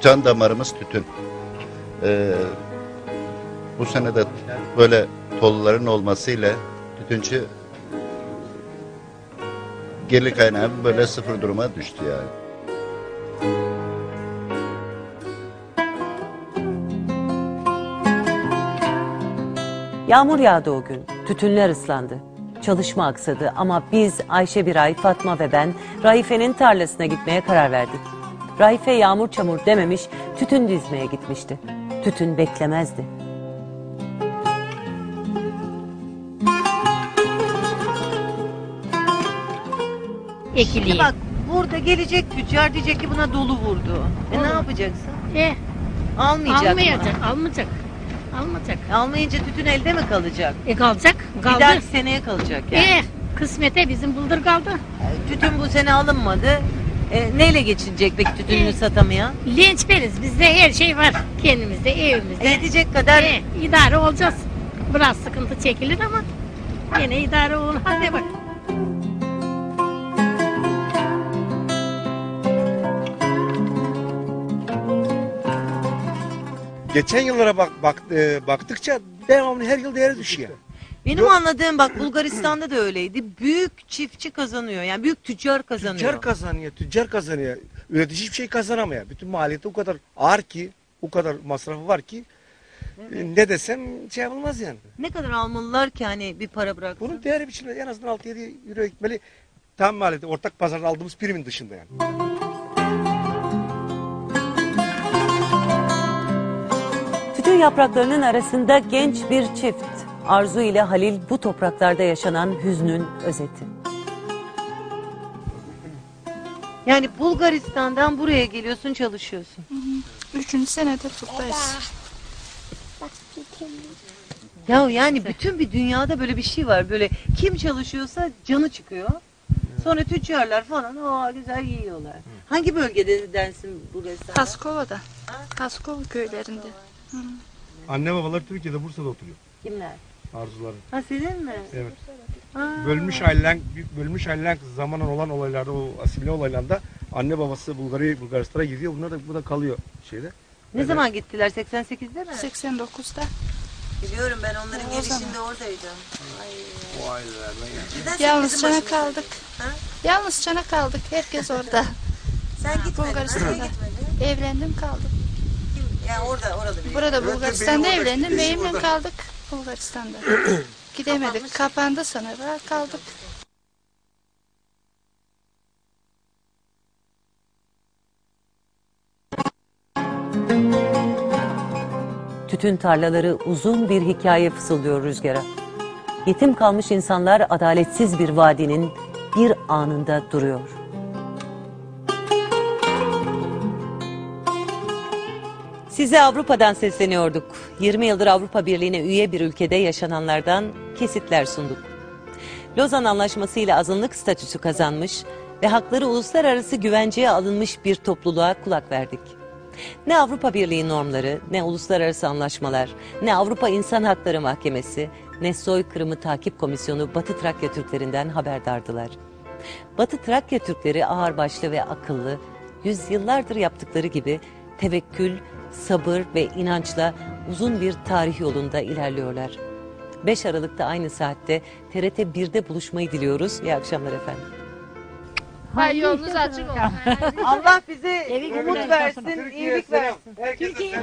Speaker 32: Can damarımız tütün. Ee, bu sene de böyle tolların olmasıyla tütüncü gelir kaynağı böyle sıfır duruma düştü yani.
Speaker 1: Yağmur yağdı o gün. Tütünler ıslandı. Çalışma aksadı ama biz Ayşe Biray, Fatma ve ben Raife'nin tarlasına gitmeye karar verdik. Raife yağmur çamur dememiş, tütün dizmeye gitmişti. Tütün beklemezdi.
Speaker 33: Ekili.
Speaker 1: Bak burada gelecek tüccar diyecek ki buna dolu vurdu. E ne yapacaksın?
Speaker 33: E,
Speaker 1: Almayacak
Speaker 33: almayacak,
Speaker 1: mı?
Speaker 33: almayacak. Almayacak.
Speaker 1: Almayınca tütün elde mi kalacak?
Speaker 33: E kalacak, kaldı.
Speaker 1: Bir dahaki seneye kalacak yani.
Speaker 33: E, kısmete bizim buldur kaldı.
Speaker 1: Tütün bu sene alınmadı. E, neyle geçinecek peki tütününü satamayan?
Speaker 33: Linç beriz, bizde her şey var. Kendimizde, evimizde.
Speaker 1: Yetecek kadar-
Speaker 33: E, idare olacağız. Biraz sıkıntı çekilir ama yine idare olur. Hadi bak.
Speaker 34: Geçen yıllara bak, bak e, baktıkça devamlı her yıl değeri düşüyor.
Speaker 1: Benim anladığım bak Bulgaristan'da da öyleydi. Büyük çiftçi kazanıyor. Yani büyük tüccar kazanıyor.
Speaker 34: Tüccar kazanıyor, tüccar kazanıyor. Üretici hiçbir şey kazanamıyor. Bütün maliyeti o kadar ağır ki, o kadar masrafı var ki e, ne desem şey yapılmaz yani.
Speaker 1: Ne kadar almalılar ki hani bir para bıraksın?
Speaker 34: Bunun değeri biçimde en azından 6-7 euro gitmeli. Tam maliyeti ortak pazarda aldığımız primin dışında yani.
Speaker 1: Yapraklarının arasında genç bir çift. Arzu ile Halil bu topraklarda yaşanan hüznün özeti. Yani Bulgaristan'dan buraya geliyorsun çalışıyorsun.
Speaker 35: Üçüncü senedir buradayız.
Speaker 1: Ya yani bütün bir dünyada böyle bir şey var. Böyle kim çalışıyorsa canı çıkıyor. Sonra tüccarlar falan o güzel yiyorlar. Hangi bölgedensin Bulgaristan?
Speaker 35: Kaskova'da. Kaskova köylerinde. Hı.
Speaker 34: Anne babalar Türkiye'de Bursa'da oturuyor.
Speaker 1: Kimler?
Speaker 34: Arzuların.
Speaker 1: Ha senin mi?
Speaker 34: Evet.
Speaker 1: Ha.
Speaker 34: Bölmüş ailen, bölmüş ailen zamanla olan olaylarda, o asimile olaylarında anne babası Bulgarya, Bulgaristan'a gidiyor. Bunlar da burada kalıyor şeyde.
Speaker 1: Ne zaman gittiler? 88'de mi?
Speaker 35: 89'da.
Speaker 1: Biliyorum ben onların
Speaker 35: O
Speaker 1: gelişinde
Speaker 35: zaman.
Speaker 1: oradaydım.
Speaker 34: O ailelerden yani.
Speaker 35: Yalnız çana kaldık. Yalnız çana kaldık. Herkes orada.
Speaker 1: Sen gitmedin.
Speaker 35: Bulgaristan'da. Evlendim kaldım.
Speaker 1: Yani orada orada bir.
Speaker 35: Burada
Speaker 1: Evet,
Speaker 35: Bulgaristan'da
Speaker 1: benim orada
Speaker 35: evlendim.
Speaker 1: gideyim
Speaker 35: Beyimle
Speaker 1: orada.
Speaker 35: kaldık Bulgaristan'da. Gidemedik. Kapandı sınırlar kaldık.
Speaker 1: Tütün tarlaları uzun bir hikaye fısıldıyor rüzgara. Yetim kalmış insanlar adaletsiz bir vadinin bir anında duruyor. Size Avrupa'dan sesleniyorduk. 20 yıldır Avrupa Birliği'ne üye bir ülkede yaşananlardan kesitler sunduk. Lozan Anlaşması ile azınlık statüsü kazanmış ve hakları uluslararası güvenceye alınmış bir topluluğa kulak verdik. Ne Avrupa Birliği normları, ne uluslararası anlaşmalar, ne Avrupa İnsan Hakları Mahkemesi, ne Soykırımı Takip Komisyonu Batı Trakya Türklerinden haberdardılar. Batı Trakya Türkleri ağırbaşlı ve akıllı, yüzyıllardır yaptıkları gibi tevekkül, sabır ve inançla uzun bir tarih yolunda ilerliyorlar. 5 Aralık'ta aynı saatte TRT 1'de buluşmayı diliyoruz. İyi akşamlar efendim.
Speaker 35: Hay yolunuz açık olsun.
Speaker 1: Allah bize
Speaker 35: umut
Speaker 1: versin, iyilik versin.
Speaker 34: Türkiye'ye